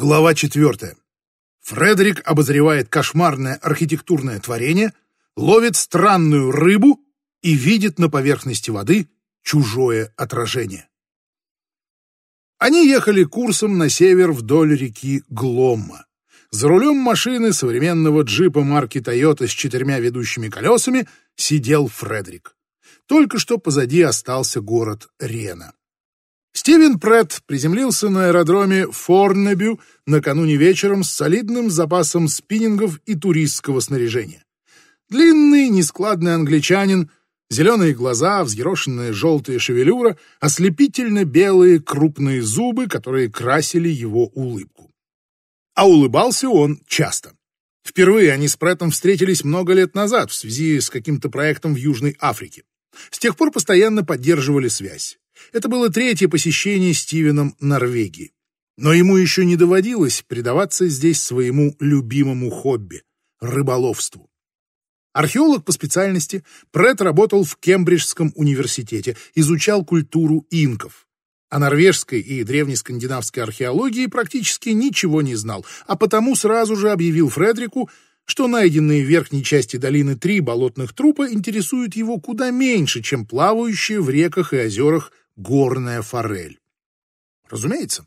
Глава четвертая. Фредерик обозревает кошмарное архитектурное творение, ловит странную рыбу и видит на поверхности воды чужое отражение. Они ехали курсом на север вдоль реки Гломма. За рулем машины современного джипа марки Toyota с четырьмя ведущими колесами сидел Фредерик. Только что позади остался город Рена. Стивен Претт приземлился на аэродроме Форнебю накануне вечером с солидным запасом спиннингов и туристского снаряжения. Длинный, нескладный англичанин, зеленые глаза, взъерошенная желтая шевелюра, ослепительно белые крупные зубы, которые красили его улыбку. А улыбался он часто. Впервые они с Преттом встретились много лет назад в связи с каким-то проектом в Южной Африке. С тех пор постоянно поддерживали связь. Это было третье посещение Стивеном Норвегии. Но ему еще не доводилось предаваться здесь своему любимому хобби — рыболовству. Археолог по специальности, Прет работал в Кембриджском университете, изучал культуру инков. О норвежской и древнескандинавской археологии практически ничего не знал, а потому сразу же объявил Фредрику, что найденные в верхней части долины три болотных трупа интересуют его куда меньше, чем плавающие в реках и озерах горная форель. Разумеется.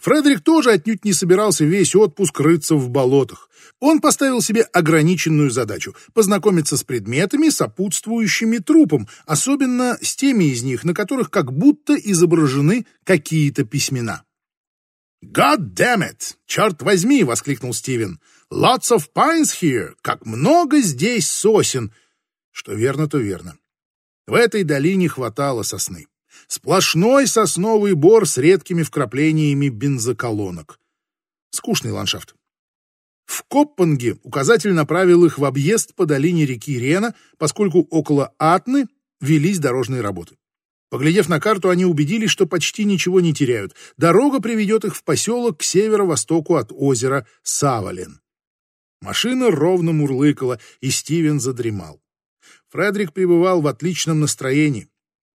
Фредерик тоже отнюдь не собирался весь отпуск рыться в болотах. Он поставил себе ограниченную задачу — познакомиться с предметами, сопутствующими трупам, особенно с теми из них, на которых как будто изображены какие-то письмена. «God damn it! Черт возьми!» — воскликнул Стивен. «Lots of pines here! Как много здесь сосен!» Что верно, то верно. В этой долине хватало сосны. Сплошной сосновый бор с редкими вкраплениями бензоколонок. Скучный ландшафт. В Коппанге указатель направил их в объезд по долине реки Рена, поскольку около Атны велись дорожные работы. Поглядев на карту, они убедились, что почти ничего не теряют. Дорога приведет их в поселок к северо-востоку от озера Савален. Машина ровно мурлыкала, и Стивен задремал. Фредерик пребывал в отличном настроении.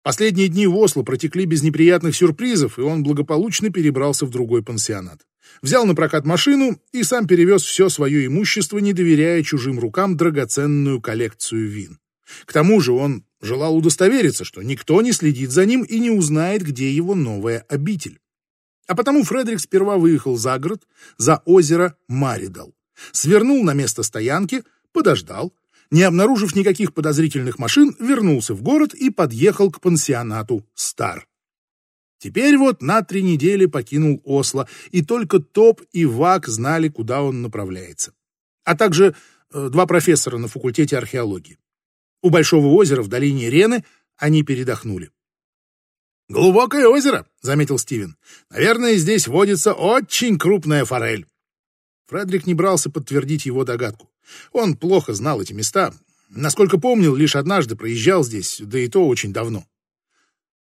Последние дни в Осло протекли без неприятных сюрпризов, и он благополучно перебрался в другой пансионат. Взял на прокат машину и сам перевез все свое имущество, не доверяя чужим рукам драгоценную коллекцию вин. К тому же он желал удостовериться, что никто не следит за ним и не узнает, где его новая обитель. А потому Фредерик сперва выехал за город, за озеро Маридал, свернул на место стоянки, подождал, не обнаружив никаких подозрительных машин, вернулся в город и подъехал к пансионату «Стар». Теперь вот на три недели покинул Осло, и только Топ и Вак знали, куда он направляется. А также э, два профессора на факультете археологии. У Большого озера в долине Рены они передохнули. «Глубокое озеро», — заметил Стивен. «Наверное, здесь водится очень крупная форель». Фредерик не брался подтвердить его догадку. Он плохо знал эти места. Насколько помнил, лишь однажды проезжал здесь, да и то очень давно.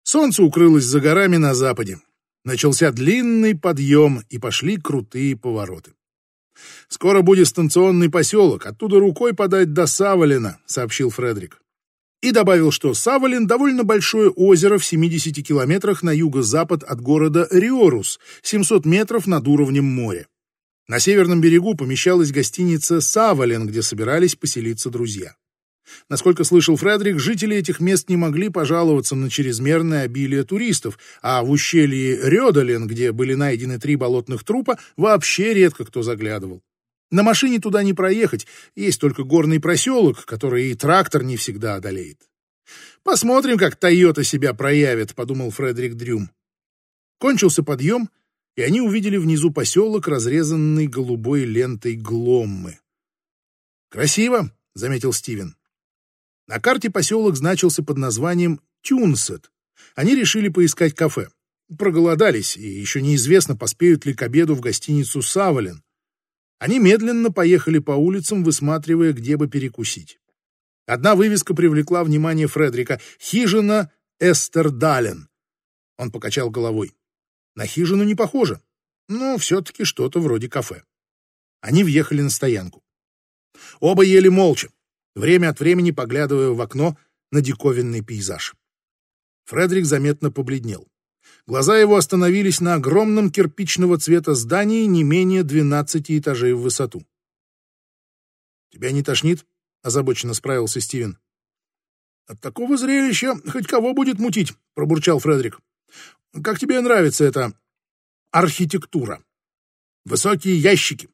Солнце укрылось за горами на западе. Начался длинный подъем, и пошли крутые повороты. «Скоро будет станционный поселок, оттуда рукой подать до Савалина», — сообщил Фредерик. И добавил, что Савалин — довольно большое озеро в 70 километрах на юго-запад от города Риорус, 700 метров над уровнем моря. На северном берегу помещалась гостиница «Савален», где собирались поселиться друзья. Насколько слышал Фредерик, жители этих мест не могли пожаловаться на чрезмерное обилие туристов, а в ущелье Рёдален, где были найдены три болотных трупа, вообще редко кто заглядывал. На машине туда не проехать, есть только горный проселок, который и трактор не всегда одолеет. «Посмотрим, как Тойота себя проявит», — подумал Фредерик Дрюм. Кончился подъем — и они увидели внизу поселок, разрезанный голубой лентой гломмы. «Красиво», — заметил Стивен. На карте поселок значился под названием Тюнсет. Они решили поискать кафе. Проголодались, и еще неизвестно, поспеют ли к обеду в гостиницу «Савален». Они медленно поехали по улицам, высматривая, где бы перекусить. Одна вывеска привлекла внимание Фредрика — «Хижина Эстердален». Он покачал головой. На хижину не похоже, но все-таки что-то вроде кафе. Они въехали на стоянку. Оба ели молча, время от времени поглядывая в окно на диковинный пейзаж. Фредерик заметно побледнел. Глаза его остановились на огромном кирпичного цвета здании не менее 12 этажей в высоту. «Тебя не тошнит?» — озабоченно справился Стивен. «От такого зрелища хоть кого будет мутить», — пробурчал Фредерик. «Как тебе нравится эта архитектура? Высокие ящики,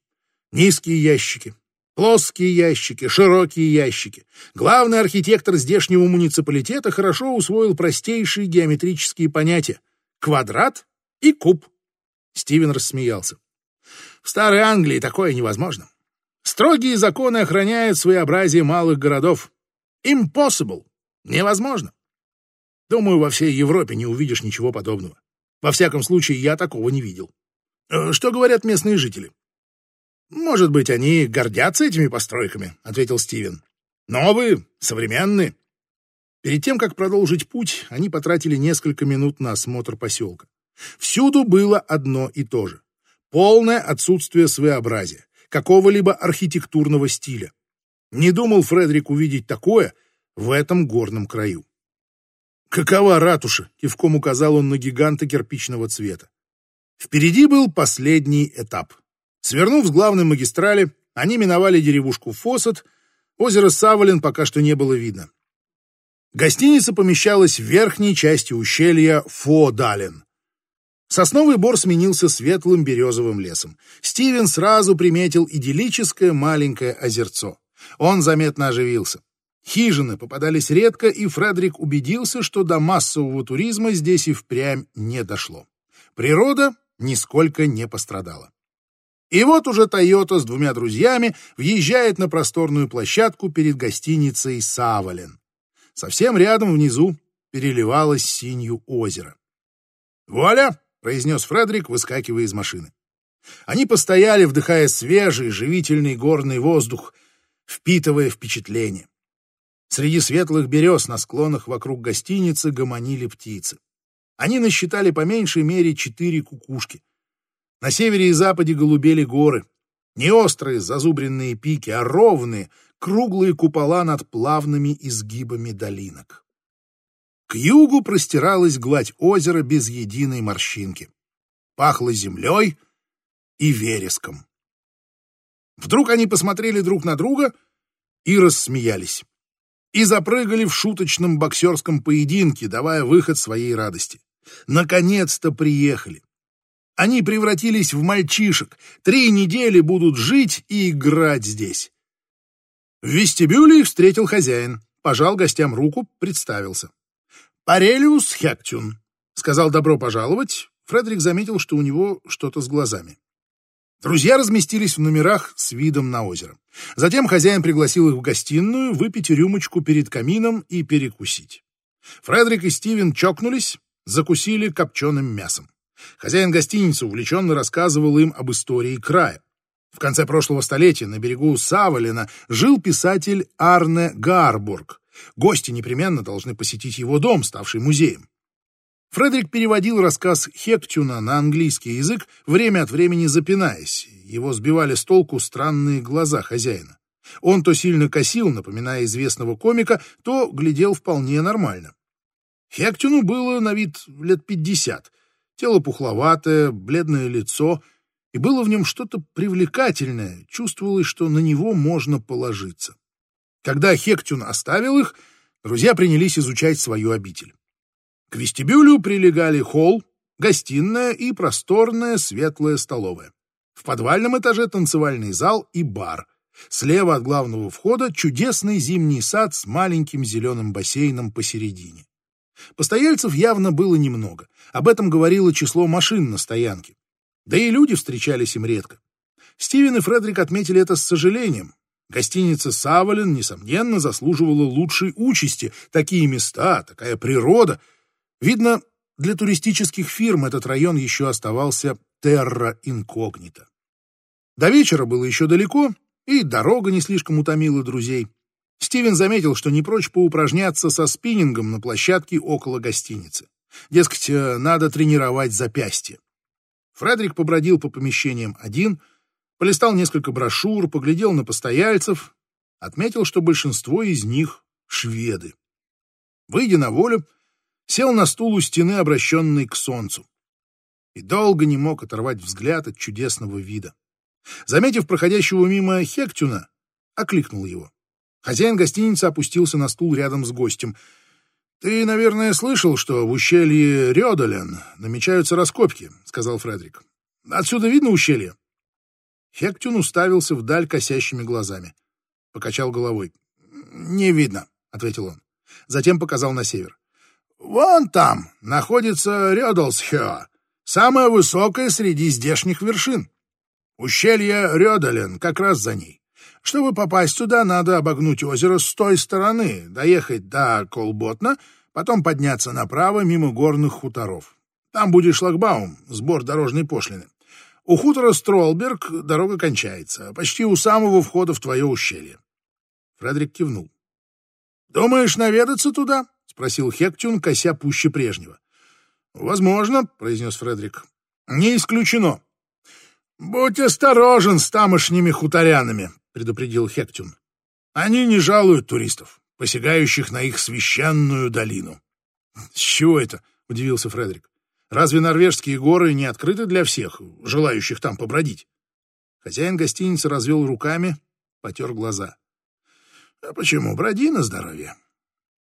низкие ящики, плоские ящики, широкие ящики. Главный архитектор здешнего муниципалитета хорошо усвоил простейшие геометрические понятия — квадрат и куб». Стивен рассмеялся. «В Старой Англии такое невозможно. Строгие законы охраняют своеобразие малых городов. Impossible. Невозможно. Думаю, во всей Европе не увидишь ничего подобного. Во всяком случае, я такого не видел. Э, что говорят местные жители? Может быть, они гордятся этими постройками, ответил Стивен. Новые, современные. Перед тем, как продолжить путь, они потратили несколько минут на осмотр поселка. Всюду было одно и то же. Полное отсутствие своеобразия, какого-либо архитектурного стиля. Не думал Фредерик увидеть такое — в этом горном краю. «Какова ратуша?» — кивком указал он на гиганта кирпичного цвета. Впереди был последний этап. Свернув с главной магистрали, они миновали деревушку Фосет, озеро Савалин пока что не было видно. Гостиница помещалась в верхней части ущелья Фодален. Сосновый бор сменился светлым березовым лесом. Стивен сразу приметил идиллическое маленькое озерцо. Он заметно оживился. Хижины попадались редко, и Фредерик убедился, что до массового туризма здесь и впрямь не дошло. Природа нисколько не пострадала. И вот уже Тойота с двумя друзьями въезжает на просторную площадку перед гостиницей «Савален». Совсем рядом внизу переливалось синью озеро. «Вуаля!» — произнес Фредерик, выскакивая из машины. Они постояли, вдыхая свежий, живительный горный воздух, впитывая впечатление. Среди светлых берез на склонах вокруг гостиницы гомонили птицы. Они насчитали по меньшей мере четыре кукушки. На севере и западе голубели горы. Не острые зазубренные пики, а ровные, круглые купола над плавными изгибами долинок. К югу простиралась гладь озера без единой морщинки. Пахло землей и вереском. Вдруг они посмотрели друг на друга и рассмеялись и запрыгали в шуточном боксерском поединке, давая выход своей радости. Наконец-то приехали. Они превратились в мальчишек, три недели будут жить и играть здесь. В вестибюле их встретил хозяин, пожал гостям руку, представился. «Парелиус Хектюн», — сказал добро пожаловать. Фредерик заметил, что у него что-то с глазами. Друзья разместились в номерах с видом на озеро. Затем хозяин пригласил их в гостиную выпить рюмочку перед камином и перекусить. Фредерик и Стивен чокнулись, закусили копченым мясом. Хозяин гостиницы увлеченно рассказывал им об истории края. В конце прошлого столетия на берегу Савалина жил писатель Арне Гарбург. Гости непременно должны посетить его дом, ставший музеем. Фредерик переводил рассказ Хектюна на английский язык, время от времени запинаясь. Его сбивали с толку странные глаза хозяина. Он то сильно косил, напоминая известного комика, то глядел вполне нормально. Хектюну было на вид лет пятьдесят. Тело пухловатое, бледное лицо, и было в нем что-то привлекательное, чувствовалось, что на него можно положиться. Когда Хектюн оставил их, друзья принялись изучать свою обитель. К вестибюлю прилегали холл, гостиная и просторная светлая столовая. В подвальном этаже танцевальный зал и бар. Слева от главного входа чудесный зимний сад с маленьким зеленым бассейном посередине. Постояльцев явно было немного. Об этом говорило число машин на стоянке. Да и люди встречались им редко. Стивен и Фредерик отметили это с сожалением. Гостиница «Савалин», несомненно, заслуживала лучшей участи. Такие места, такая природа — Видно, для туристических фирм этот район еще оставался терра инкогнито. До вечера было еще далеко, и дорога не слишком утомила друзей. Стивен заметил, что не прочь поупражняться со спиннингом на площадке около гостиницы. Дескать, э, надо тренировать запястье. Фредерик побродил по помещениям один, полистал несколько брошюр, поглядел на постояльцев, отметил, что большинство из них — шведы. Выйдя на волю, сел на стул у стены, обращенный к солнцу, и долго не мог оторвать взгляд от чудесного вида. Заметив проходящего мимо Хектюна, окликнул его. Хозяин гостиницы опустился на стул рядом с гостем. «Ты, наверное, слышал, что в ущелье Рёдолен намечаются раскопки», — сказал Фредерик. «Отсюда видно ущелье?» Хектюн уставился вдаль косящими глазами. Покачал головой. «Не видно», — ответил он. Затем показал на север. «Вон там находится Рёдолсхё, самая высокая среди здешних вершин. Ущелье Рёдолен как раз за ней. Чтобы попасть туда, надо обогнуть озеро с той стороны, доехать до Колботна, потом подняться направо мимо горных хуторов. Там будет шлагбаум, сбор дорожной пошлины. У хутора Стролберг дорога кончается, почти у самого входа в твое ущелье. Фредерик кивнул. «Думаешь наведаться туда?» — спросил Хектюн, кося пуще прежнего. «Возможно», — произнес Фредерик. «Не исключено». «Будь осторожен с тамошними хуторянами», — предупредил Хектюн. «Они не жалуют туристов, посягающих на их священную долину». «С чего это?» — удивился Фредерик. «Разве норвежские горы не открыты для всех, желающих там побродить?» Хозяин гостиницы развел руками, потер глаза. «А почему? Броди на здоровье.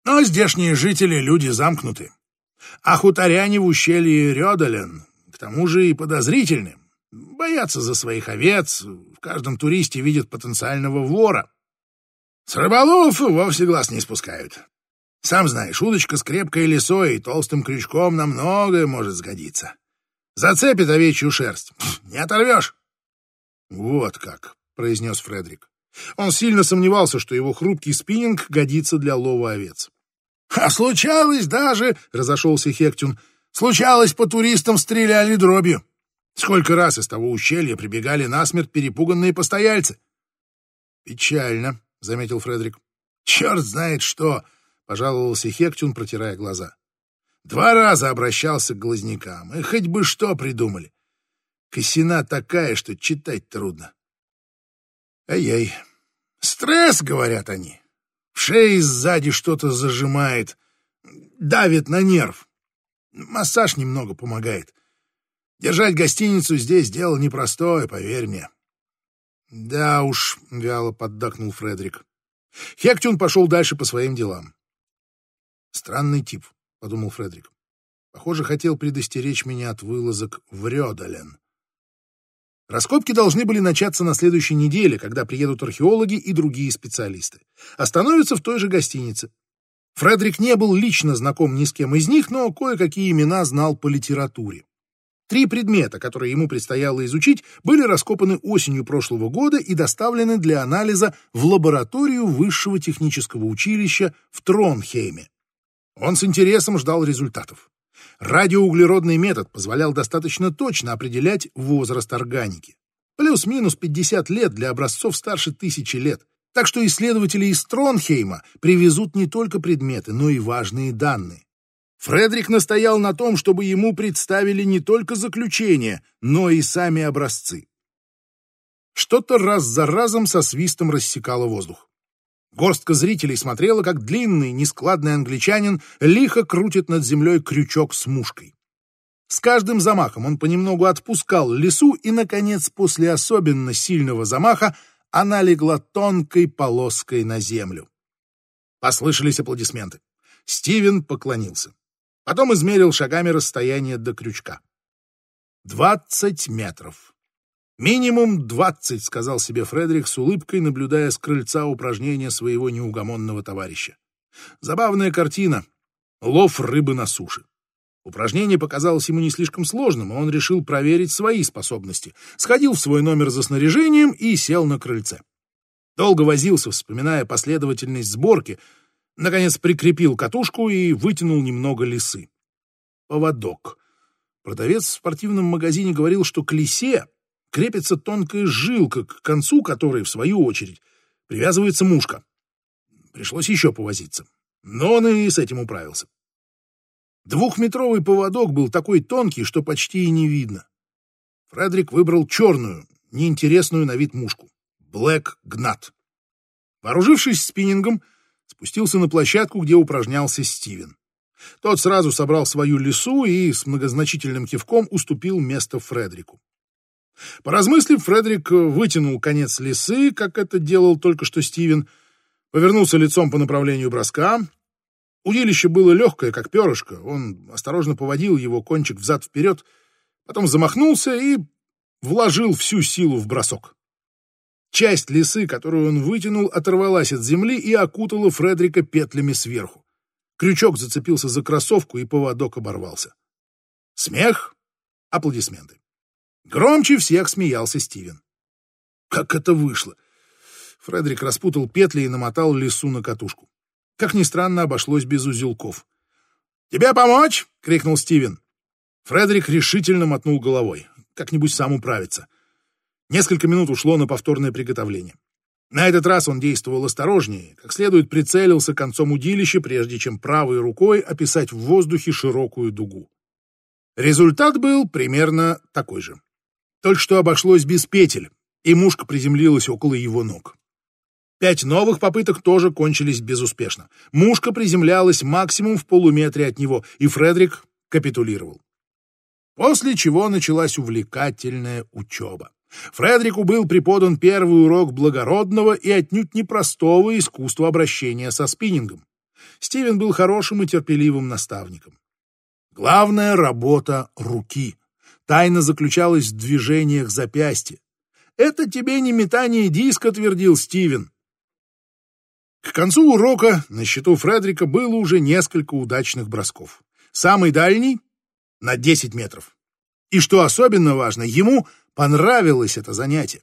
Но здешние жители — люди замкнуты. А хуторяне в ущелье Рёдален, к тому же и подозрительны, боятся за своих овец, каждом туристе видят потенциального вора. С рыболов вовсе глаз не спускают. Сам знаешь, удочка с крепкой лесой и толстым крючком на многое может сгодиться. Зацепит овечью шерсть. Не оторвешь. Вот как, произнес Фредерик. Он сильно сомневался, что его хрупкий спиннинг годится для лова овец. А случалось даже, разошелся Хектюн, случалось по туристам стреляли дробью. Сколько раз из того ущелья прибегали насмерть перепуганные постояльцы? Печально, заметил Фредерик. Черт знает что, пожаловался Хектюн, протирая глаза. Два раза обращался к глазнякам, и хоть бы что придумали. Косина такая, что читать трудно. Ай-яй. Стресс, говорят они. В шее сзади что-то зажимает, давит на нерв. Массаж немного помогает. Держать гостиницу здесь дело непростое, поверь мне. Да уж, вяло поддакнул Фредерик. Хектюн пошел дальше по своим делам. Странный тип, подумал Фредерик. Похоже, хотел предостеречь меня от вылазок в Рёдален. Раскопки должны были начаться на следующей неделе, когда приедут археологи и другие специалисты. Остановятся в той же гостинице. Фредерик не был лично знаком ни с кем из них, но кое-какие имена знал по литературе. Три предмета, которые ему предстояло изучить, были раскопаны осенью прошлого года и доставлены для анализа в лабораторию Высшего технического училища в Тронхейме. Он с интересом ждал результатов. Радиоуглеродный метод позволял достаточно точно определять возраст органики. Плюс-минус 50 лет для образцов старше тысячи лет. Так что исследователи из Тронхейма привезут не только предметы, но и важные данные. Фредерик настоял на том, чтобы ему представили не только заключение, но и сами образцы. Что-то раз за разом со свистом рассекало воздух. Горстка зрителей смотрела, как длинный, нескладный англичанин лихо крутит над землей крючок с мушкой. С каждым замахом он понемногу отпускал лесу, и, наконец, после особенно сильного замаха она легла тонкой полоской на землю. Послышались аплодисменты. Стивен поклонился. Потом измерил шагами расстояние до крючка. «Двадцать метров». «Минимум двадцать», — сказал себе Фредерик с улыбкой, наблюдая с крыльца упражнения своего неугомонного товарища. Забавная картина. Лов рыбы на суше. Упражнение показалось ему не слишком сложным, и он решил проверить свои способности. Сходил в свой номер за снаряжением и сел на крыльце. Долго возился, вспоминая последовательность сборки — Наконец прикрепил катушку и вытянул немного лисы. Поводок. Продавец в спортивном магазине говорил, что к лисе крепится тонкая жилка, к концу которой, в свою очередь, привязывается мушка. Пришлось еще повозиться. Но он и с этим управился. Двухметровый поводок был такой тонкий, что почти и не видно. Фредерик выбрал черную, неинтересную на вид мушку. Блэк Гнат. Вооружившись спиннингом, спустился на площадку, где упражнялся Стивен. Тот сразу собрал свою лису и с многозначительным кивком уступил место Фредерику. Поразмыслив, Фредерик вытянул конец лисы, как это делал только что Стивен, повернулся лицом по направлению броска. Удилище было легкое, как перышко. Он осторожно поводил его кончик взад-вперед, потом замахнулся и вложил всю силу в бросок. Часть лисы, которую он вытянул, оторвалась от земли и окутала Фредрика петлями сверху. Крючок зацепился за кроссовку, и поводок оборвался. Смех, аплодисменты. Громче всех смеялся Стивен. Как это вышло? Фредерик распутал петли и намотал лису на катушку. Как ни странно, обошлось без узелков. «Тебе помочь?» — крикнул Стивен. Фредерик решительно мотнул головой. Как-нибудь сам управится. Несколько минут ушло на повторное приготовление. На этот раз он действовал осторожнее, как следует прицелился концом удилища, прежде чем правой рукой описать в воздухе широкую дугу. Результат был примерно такой же. Только что обошлось без петель, и мушка приземлилась около его ног. Пять новых попыток тоже кончились безуспешно. Мушка приземлялась максимум в полуметре от него, и Фредерик капитулировал. После чего началась увлекательная учеба. Фредерику был преподан первый урок благородного и отнюдь непростого искусства обращения со спиннингом. Стивен был хорошим и терпеливым наставником. Главная работа руки. Тайна заключалась в движениях запястья. «Это тебе не метание диска», — твердил Стивен. К концу урока на счету Фредерика было уже несколько удачных бросков. Самый дальний — на 10 метров. И что особенно важно, ему понравилось это занятие.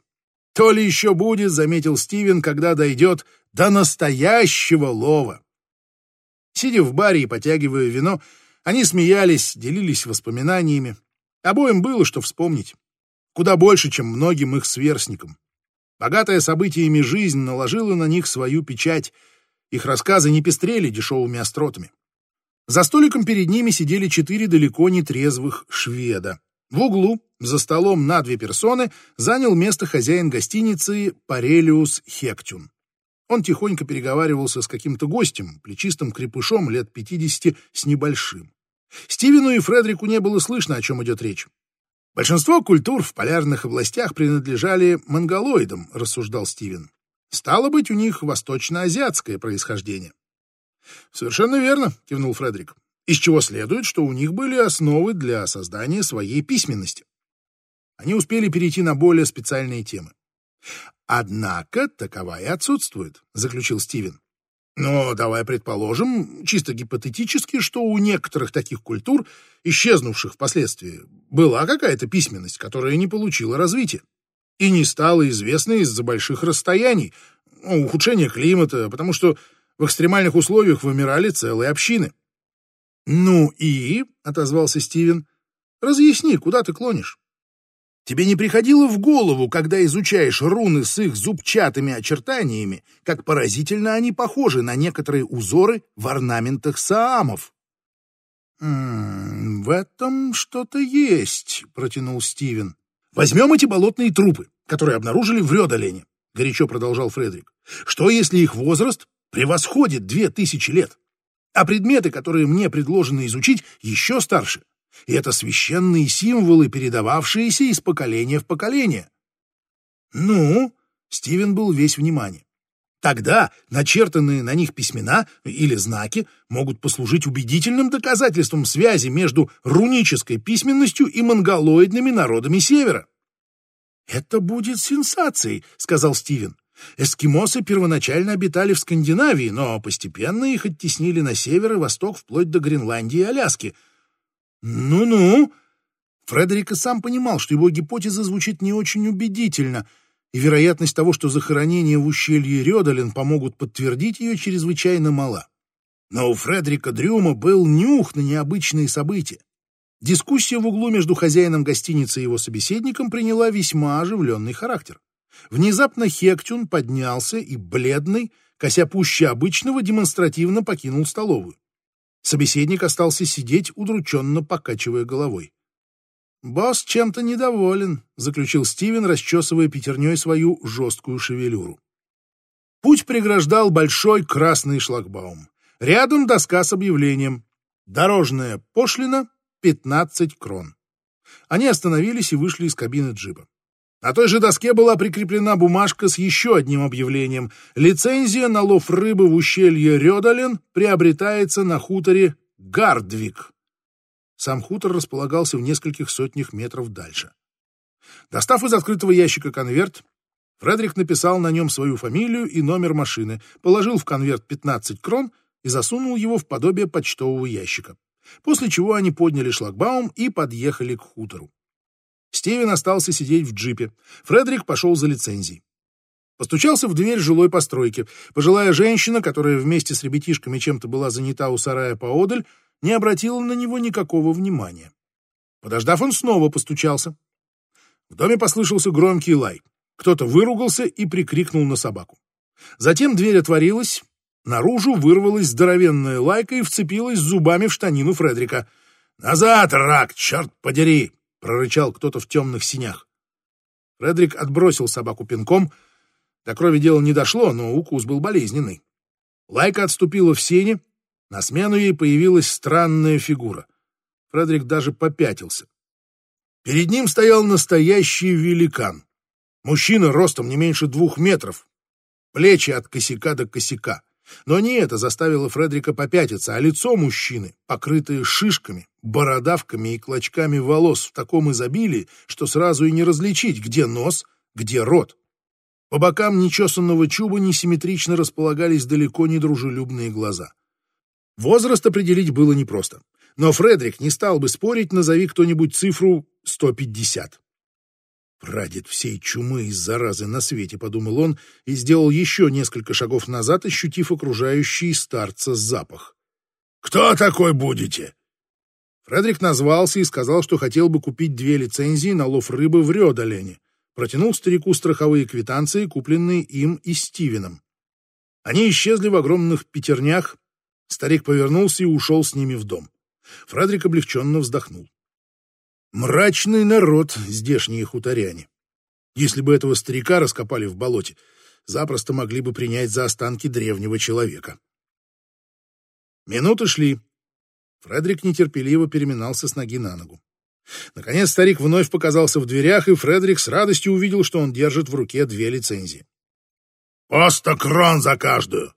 То ли еще будет, заметил Стивен, когда дойдет до настоящего лова. Сидя в баре и потягивая вино, они смеялись, делились воспоминаниями. Обоим было что вспомнить. Куда больше, чем многим их сверстникам. Богатая событиями жизнь наложила на них свою печать. Их рассказы не пестрели дешевыми остротами. За столиком перед ними сидели четыре далеко не трезвых шведа. В углу, за столом на две персоны, занял место хозяин гостиницы Парелиус Хектюн. Он тихонько переговаривался с каким-то гостем, плечистым крепышом лет пятидесяти с небольшим. Стивену и Фредерику не было слышно, о чем идет речь. Большинство культур в полярных областях принадлежали монголоидам, рассуждал Стивен. Стало быть, у них восточно-азиатское происхождение. Совершенно верно, кивнул Фредерик из чего следует, что у них были основы для создания своей письменности. Они успели перейти на более специальные темы. «Однако таковая отсутствует», — заключил Стивен. «Но давай предположим, чисто гипотетически, что у некоторых таких культур, исчезнувших впоследствии, была какая-то письменность, которая не получила развития и не стала известной из-за больших расстояний, ну, ухудшения климата, потому что в экстремальных условиях вымирали целые общины. «Ну и?» — отозвался Стивен. «Разъясни, куда ты клонишь?» Тебе не приходило в голову, когда изучаешь руны с их зубчатыми очертаниями, как поразительно они похожи на некоторые узоры в орнаментах саамов? «М -м, «В этом что-то есть», — протянул Стивен. «Возьмем эти болотные трупы, которые обнаружили в Рёдолене», — горячо продолжал Фредерик. «Что, если их возраст превосходит две тысячи лет? А предметы, которые мне предложено изучить, еще старше. И это священные символы, передававшиеся из поколения в поколение. Ну, Стивен был весь внимание. Тогда начертанные на них письмена или знаки могут послужить убедительным доказательством связи между рунической письменностью и монголоидными народами Севера. «Это будет сенсацией», — сказал Стивен. Эскимосы первоначально обитали в Скандинавии, но постепенно их оттеснили на север и восток вплоть до Гренландии и Аляски. Ну-ну. Фредерик и сам понимал, что его гипотеза звучит не очень убедительно, и вероятность того, что захоронения в ущелье Рёдален помогут подтвердить ее, чрезвычайно мала. Но у Фредерика Дрюма был нюх на необычные события. Дискуссия в углу между хозяином гостиницы и его собеседником приняла весьма оживленный характер. Внезапно Хектюн поднялся и, бледный, кося пуще обычного, демонстративно покинул столовую. Собеседник остался сидеть, удрученно покачивая головой. «Босс чем-то недоволен», — заключил Стивен, расчесывая пятерней свою жесткую шевелюру. Путь преграждал большой красный шлагбаум. Рядом доска с объявлением. Дорожная пошлина — 15 крон. Они остановились и вышли из кабины джипа. На той же доске была прикреплена бумажка с еще одним объявлением. Лицензия на лов рыбы в ущелье Рёдален приобретается на хуторе Гардвик. Сам хутор располагался в нескольких сотнях метров дальше. Достав из открытого ящика конверт, Фредерик написал на нем свою фамилию и номер машины, положил в конверт 15 крон и засунул его в подобие почтового ящика. После чего они подняли шлагбаум и подъехали к хутору. Стивен остался сидеть в джипе. Фредерик пошел за лицензией. Постучался в дверь жилой постройки. Пожилая женщина, которая вместе с ребятишками чем-то была занята у сарая поодаль, не обратила на него никакого внимания. Подождав, он снова постучался. В доме послышался громкий лай. Кто-то выругался и прикрикнул на собаку. Затем дверь отворилась, наружу вырвалась здоровенная лайка и вцепилась зубами в штанину Фредрика. «Назад, рак, черт подери!» — прорычал кто-то в темных синях. Фредерик отбросил собаку пинком. До крови дело не дошло, но укус был болезненный. Лайка отступила в сене. На смену ей появилась странная фигура. Фредерик даже попятился. Перед ним стоял настоящий великан. Мужчина ростом не меньше двух метров. Плечи от косяка до косяка. Но не это заставило Фредрика попятиться, а лицо мужчины, покрытое шишками, бородавками и клочками волос в таком изобилии, что сразу и не различить, где нос, где рот. По бокам нечесанного чуба несимметрично располагались далеко не дружелюбные глаза. Возраст определить было непросто, но Фредрик не стал бы спорить, назови кто-нибудь цифру 150. «Прадед всей чумы из заразы на свете», — подумал он и сделал еще несколько шагов назад, ощутив окружающий старца запах. «Кто такой будете?» Фредерик назвался и сказал, что хотел бы купить две лицензии на лов рыбы в Рёдолене. Протянул старику страховые квитанции, купленные им и Стивеном. Они исчезли в огромных пятернях. Старик повернулся и ушел с ними в дом. Фредерик облегченно вздохнул. Мрачный народ, здешние хуторяне. Если бы этого старика раскопали в болоте, запросто могли бы принять за останки древнего человека. Минуты шли. Фредерик нетерпеливо переминался с ноги на ногу. Наконец старик вновь показался в дверях, и Фредерик с радостью увидел, что он держит в руке две лицензии. «По сто крон за каждую!»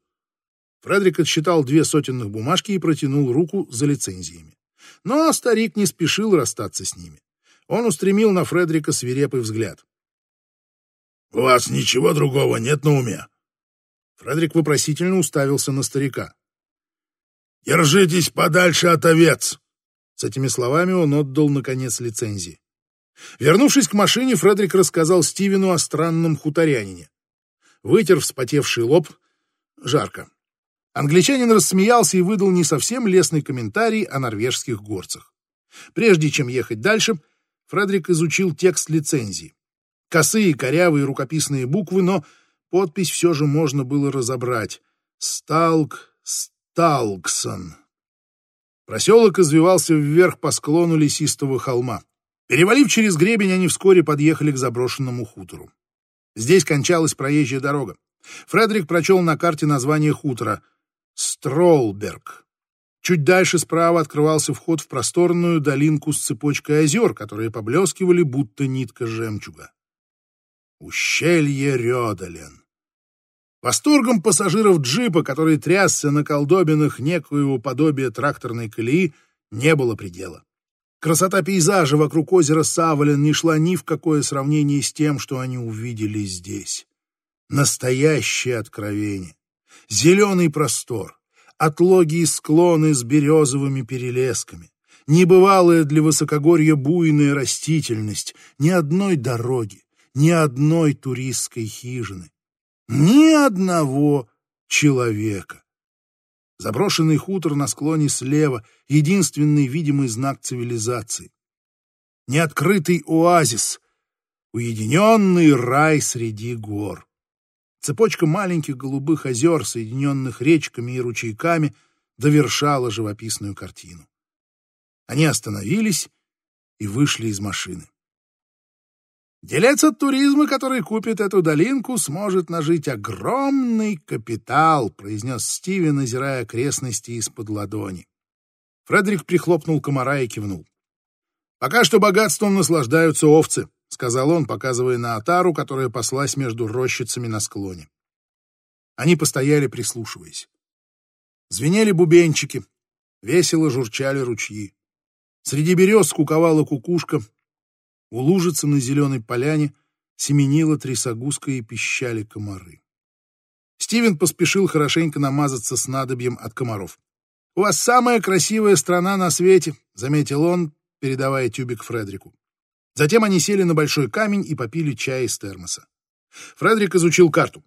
Фредерик отсчитал две сотенных бумажки и протянул руку за лицензиями. Но старик не спешил расстаться с ними. Он устремил на Фредерика свирепый взгляд. «У вас ничего другого нет на уме?» Фредерик вопросительно уставился на старика. «Держитесь подальше от овец!» С этими словами он отдал, наконец, лицензии. Вернувшись к машине, Фредерик рассказал Стивену о странном хуторянине. Вытер вспотевший лоб. Жарко. Англичанин рассмеялся и выдал не совсем лестный комментарий о норвежских горцах. Прежде чем ехать дальше, Фредерик изучил текст лицензии. Косые, корявые рукописные буквы, но подпись все же можно было разобрать. «Сталк Сталксон». Проселок извивался вверх по склону лесистого холма. Перевалив через гребень, они вскоре подъехали к заброшенному хутору. Здесь кончалась проезжая дорога. Фредерик прочел на карте название хутора — Стролберг. Чуть дальше справа открывался вход в просторную долинку с цепочкой озер, которые поблескивали, будто нитка жемчуга. Ущелье Рёдален. Восторгом пассажиров джипа, который трясся на колдобинах некоего подобия тракторной колеи, не было предела. Красота пейзажа вокруг озера Савален не шла ни в какое сравнение с тем, что они увидели здесь. Настоящее откровение. Зеленый простор, отлогие склоны с березовыми перелесками, небывалая для высокогорья буйная растительность, ни одной дороги, ни одной туристской хижины, ни одного человека. Заброшенный хутор на склоне слева — единственный видимый знак цивилизации. Неоткрытый оазис, уединенный рай среди гор. Цепочка маленьких голубых озер, соединенных речками и ручейками, довершала живописную картину. Они остановились и вышли из машины. Делец от туризма, который купит эту долинку, сможет нажить огромный капитал, произнес Стивен, озирая окрестности из-под ладони. Фредерик прихлопнул комара и кивнул. «Пока что богатством наслаждаются овцы», — сказал он, показывая на отару, которая паслась между рощицами на склоне. Они постояли, прислушиваясь. Звенели бубенчики, весело журчали ручьи. Среди берез скуковала кукушка. У лужицы на зеленой поляне семенила трясогузка и пищали комары. Стивен поспешил хорошенько намазаться снадобьем от комаров. «У вас самая красивая страна на свете», — заметил он, передавая тюбик Фредрику. Затем они сели на большой камень и попили чай из термоса. Фредрик изучил карту.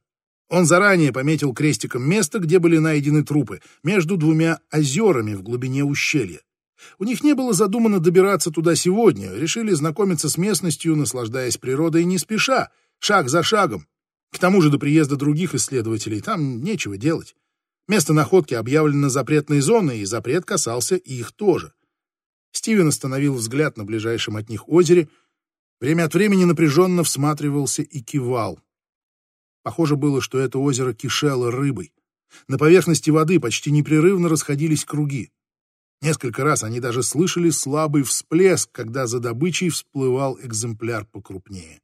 Он заранее пометил крестиком место, где были найдены трупы, между двумя озерами в глубине ущелья. У них не было задумано добираться туда сегодня, решили знакомиться с местностью, наслаждаясь природой не спеша, шаг за шагом. К тому же до приезда других исследователей там нечего делать. Место находки объявлено запретной зоной, и запрет касался их тоже. Стивен остановил взгляд на ближайшем от них озере, время от времени напряженно всматривался и кивал. Похоже было, что это озеро кишело рыбой. На поверхности воды почти непрерывно расходились круги. Несколько раз они даже слышали слабый всплеск, когда за добычей всплывал экземпляр покрупнее.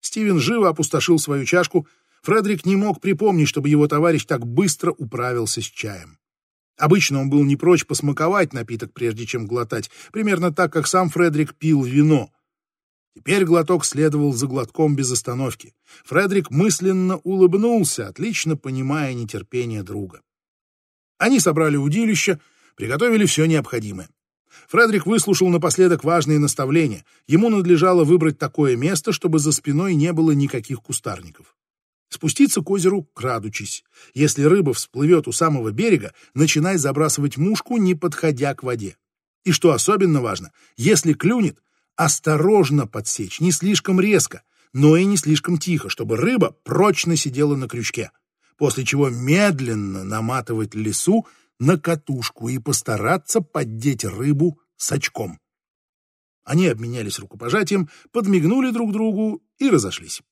Стивен живо опустошил свою чашку. Фредерик не мог припомнить, чтобы его товарищ так быстро управился с чаем. Обычно он был не прочь посмаковать напиток, прежде чем глотать, примерно так, как сам Фредерик пил вино. Теперь глоток следовал за глотком без остановки. Фредерик мысленно улыбнулся, отлично понимая нетерпение друга. Они собрали удилище, приготовили все необходимое. Фредерик выслушал напоследок важные наставления. Ему надлежало выбрать такое место, чтобы за спиной не было никаких кустарников. Спуститься к озеру, крадучись. Если рыба всплывет у самого берега, начинай забрасывать мушку, не подходя к воде. И что особенно важно, если клюнет, осторожно подсечь, не слишком резко, но и не слишком тихо, чтобы рыба прочно сидела на крючке, после чего медленно наматывать лесу на катушку и постараться поддеть рыбу с очком. Они обменялись рукопожатием, подмигнули друг другу и разошлись.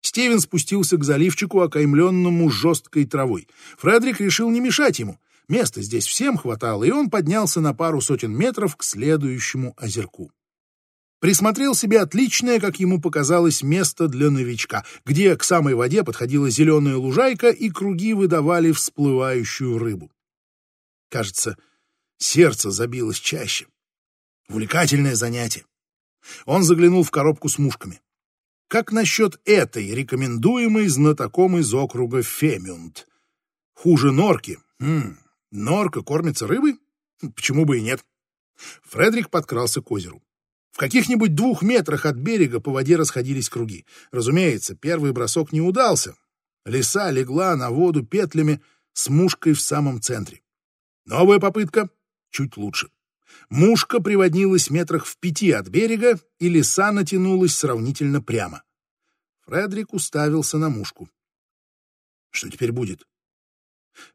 Стивен спустился к заливчику, окаймленному жесткой травой. Фредерик решил не мешать ему. Места здесь всем хватало, и он поднялся на пару сотен метров к следующему озерку присмотрел себе отличное, как ему показалось, место для новичка, где к самой воде подходила зеленая лужайка и круги выдавали всплывающую рыбу. Кажется, сердце забилось чаще. Увлекательное занятие. Он заглянул в коробку с мушками. Как насчет этой, рекомендуемой знатоком из округа Фемюнд? Хуже норки. М -м, норка кормится рыбой? Почему бы и нет? Фредерик подкрался к озеру. В каких-нибудь двух метрах от берега по воде расходились круги. Разумеется, первый бросок не удался. Лиса легла на воду петлями с мушкой в самом центре. Новая попытка чуть лучше. Мушка приводнилась метрах в пяти от берега, и лиса натянулась сравнительно прямо. Фредерик уставился на мушку. Что теперь будет?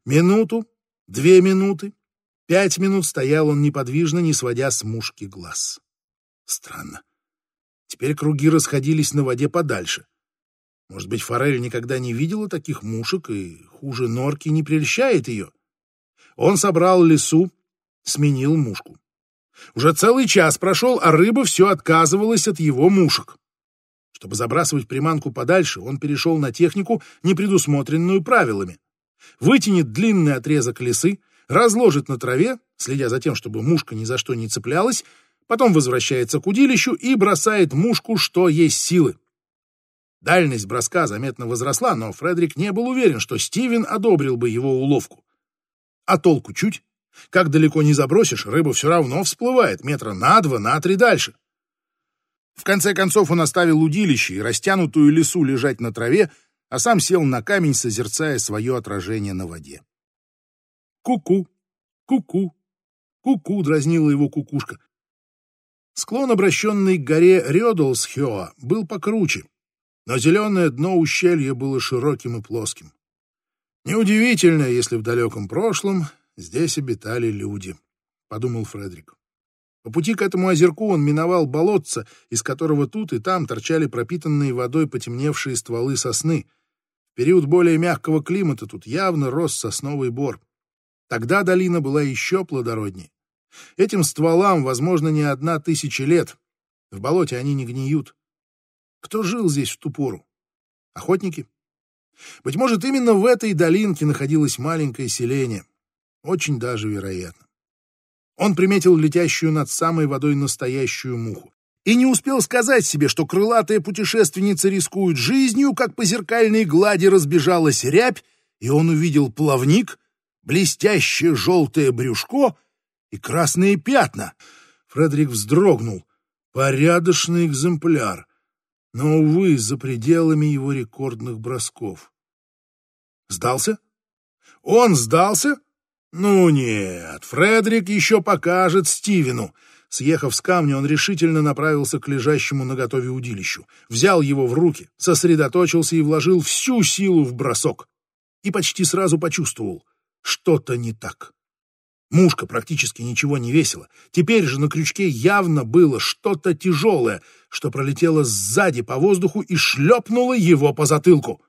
Минуту, две минуты, пять минут стоял он неподвижно, не сводя с мушки глаз. Странно. Теперь круги расходились на воде подальше. Может быть, Форель никогда не видела таких мушек и, хуже норки, не прельщает ее? Он собрал лесу, сменил мушку. Уже целый час прошел, а рыба все отказывалась от его мушек. Чтобы забрасывать приманку подальше, он перешел на технику, не предусмотренную правилами. Вытянет длинный отрезок лесы, разложит на траве, следя за тем, чтобы мушка ни за что не цеплялась, потом возвращается к удилищу и бросает мушку, что есть силы. Дальность броска заметно возросла, но Фредерик не был уверен, что Стивен одобрил бы его уловку. А толку чуть. Как далеко не забросишь, рыба все равно всплывает метра на два, на три дальше. В конце концов он оставил удилище и растянутую лесу лежать на траве, а сам сел на камень, созерцая свое отражение на воде. «Ку-ку, ку-ку, ку-ку», — дразнила его кукушка. Склон, обращенный к горе Рёдлсхёа, был покруче, но зеленое дно ущелья было широким и плоским. Неудивительно, если в далеком прошлом здесь обитали люди, — подумал Фредерик. По пути к этому озерку он миновал болотце, из которого тут и там торчали пропитанные водой потемневшие стволы сосны. В период более мягкого климата тут явно рос сосновый бор. Тогда долина была еще плодороднее. Этим стволам, возможно, не одна тысяча лет. В болоте они не гниют. Кто жил здесь в ту пору? Охотники? Быть может, именно в этой долинке находилось маленькое селение. Очень даже вероятно. Он приметил летящую над самой водой настоящую муху. И не успел сказать себе, что крылатая путешественница рискует жизнью, как по зеркальной глади разбежалась рябь, и он увидел плавник, блестящее желтое брюшко и красные пятна. Фредерик вздрогнул. Порядочный экземпляр но, увы, за пределами его рекордных бросков. Сдался? Он сдался? Ну нет, Фредерик еще покажет Стивену. Съехав с камня, он решительно направился к лежащему наготове удилищу, взял его в руки, сосредоточился и вложил всю силу в бросок. И почти сразу почувствовал, что-то не так. Мушка практически ничего не весила. Теперь же на крючке явно было что-то тяжелое, что пролетело сзади по воздуху и шлепнуло его по затылку.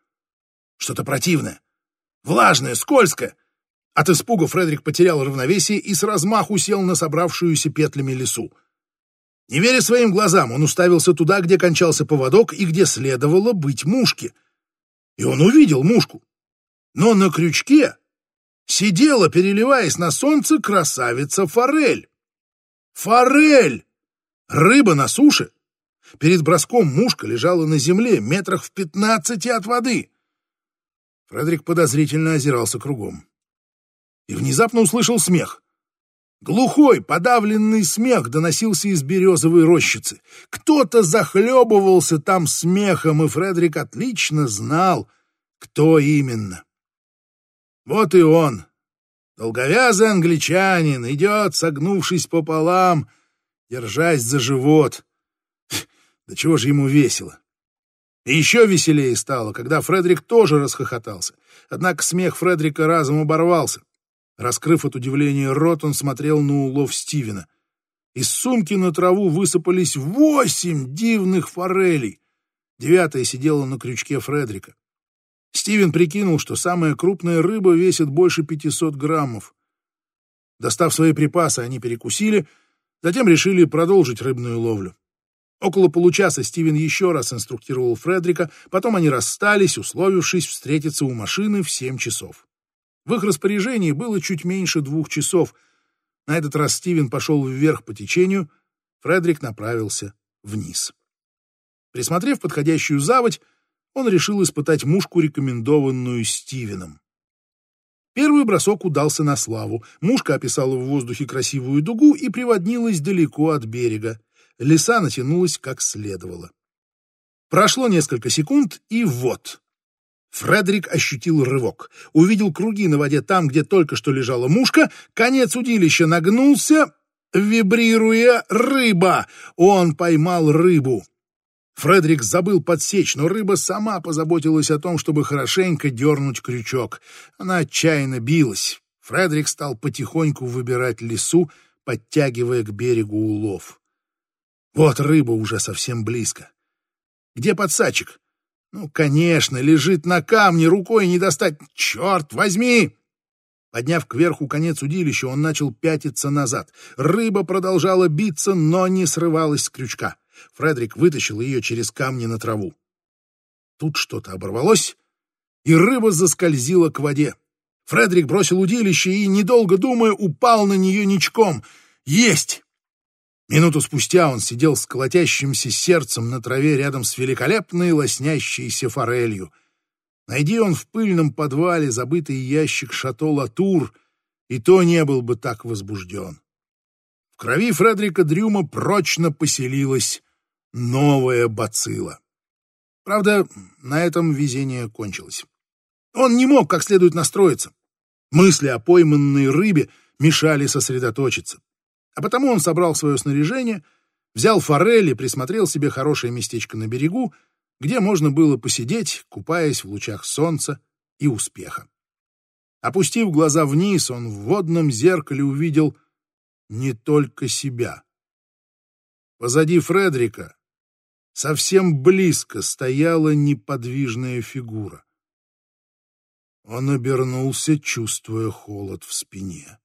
Что-то противное, влажное, скользкое. От испуга Фредерик потерял равновесие и с размаху сел на собравшуюся петлями лесу. Не веря своим глазам, он уставился туда, где кончался поводок и где следовало быть мушке. И он увидел мушку. Но на крючке сидела, переливаясь на солнце, красавица форель. Форель! Рыба на суше. Перед броском мушка лежала на земле, метрах в пятнадцати от воды. Фредерик подозрительно озирался кругом. И внезапно услышал смех. Глухой, подавленный смех доносился из березовой рощицы. Кто-то захлебывался там смехом, и Фредерик отлично знал, кто именно. Вот и он, долговязый англичанин, идет, согнувшись пополам, держась за живот. Да чего же ему весело? И еще веселее стало, когда Фредерик тоже расхохотался. Однако смех Фредерика разом оборвался. Раскрыв от удивления рот, он смотрел на улов Стивена. Из сумки на траву высыпались восемь дивных форелей. Девятая сидела на крючке Фредерика. Стивен прикинул, что самая крупная рыба весит больше 500 граммов. Достав свои припасы, они перекусили, затем решили продолжить рыбную ловлю. Около получаса Стивен еще раз инструктировал Фредрика, потом они расстались, условившись встретиться у машины в семь часов. В их распоряжении было чуть меньше двух часов. На этот раз Стивен пошел вверх по течению, Фредрик направился вниз. Присмотрев подходящую заводь, он решил испытать мушку, рекомендованную Стивеном. Первый бросок удался на славу. Мушка описала в воздухе красивую дугу и приводнилась далеко от берега. Леса натянулась как следовало. Прошло несколько секунд, и вот. Фредерик ощутил рывок, увидел круги на воде там, где только что лежала мушка, конец удилища нагнулся, вибрируя рыба. Он поймал рыбу. Фредерик забыл подсечь, но рыба сама позаботилась о том, чтобы хорошенько дернуть крючок. Она отчаянно билась. Фредерик стал потихоньку выбирать лесу, подтягивая к берегу улов. Вот рыба уже совсем близко. Где подсачек? Ну, конечно, лежит на камне, рукой не достать. Черт возьми! Подняв кверху конец удилища, он начал пятиться назад. Рыба продолжала биться, но не срывалась с крючка. Фредерик вытащил ее через камни на траву. Тут что-то оборвалось, и рыба заскользила к воде. Фредерик бросил удилище и, недолго думая, упал на нее ничком. Есть! Минуту спустя он сидел с колотящимся сердцем на траве рядом с великолепной лоснящейся форелью. Найди он в пыльном подвале забытый ящик шато Латур, и то не был бы так возбужден. В крови Фредерика Дрюма прочно поселилась новая бацилла. Правда, на этом везение кончилось. Он не мог как следует настроиться. Мысли о пойманной рыбе мешали сосредоточиться. А потому он собрал свое снаряжение, взял форель и присмотрел себе хорошее местечко на берегу, где можно было посидеть, купаясь в лучах солнца и успеха. Опустив глаза вниз, он в водном зеркале увидел не только себя. Позади Фредрика совсем близко стояла неподвижная фигура. Он обернулся, чувствуя холод в спине.